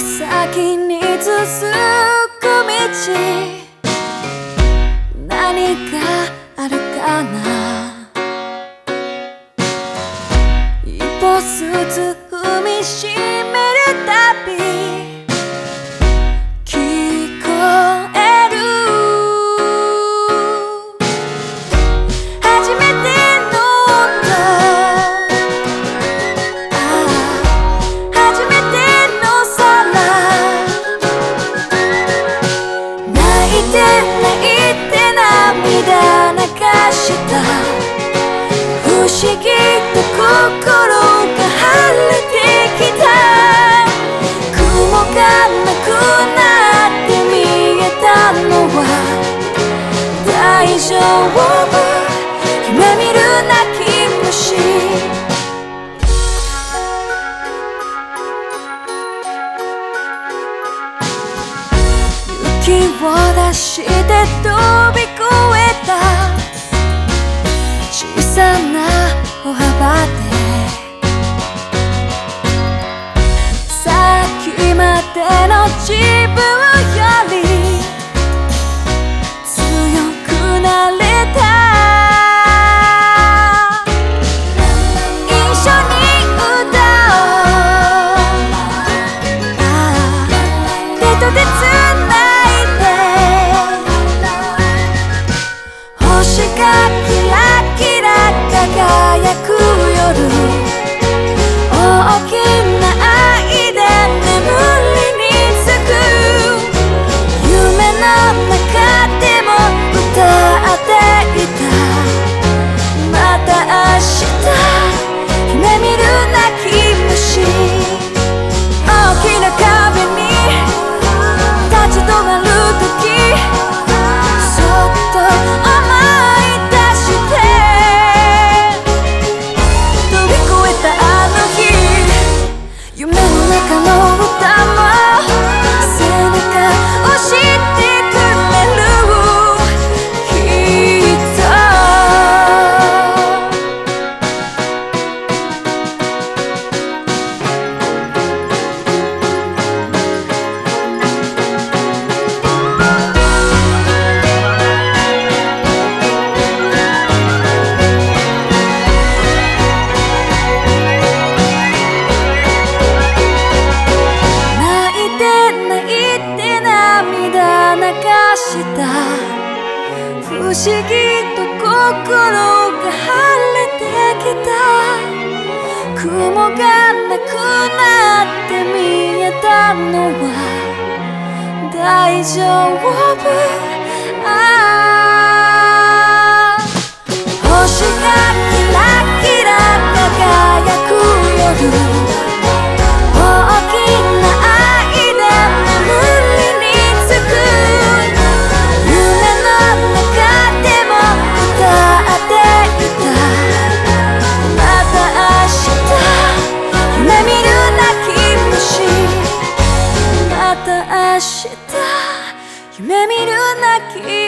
先に続く道。何があるかな。一歩ずつ不思議と心が晴れてきた。雲がなくなって見えたのは大丈夫？夢見る泣き虫。勇気を出して飛び越えた。小さなさっきまでの自分。不思議と心が晴れてきた。雲がなくなって見えたのは大丈夫？ああ星がキラキラ輝く夜。夢見る泣き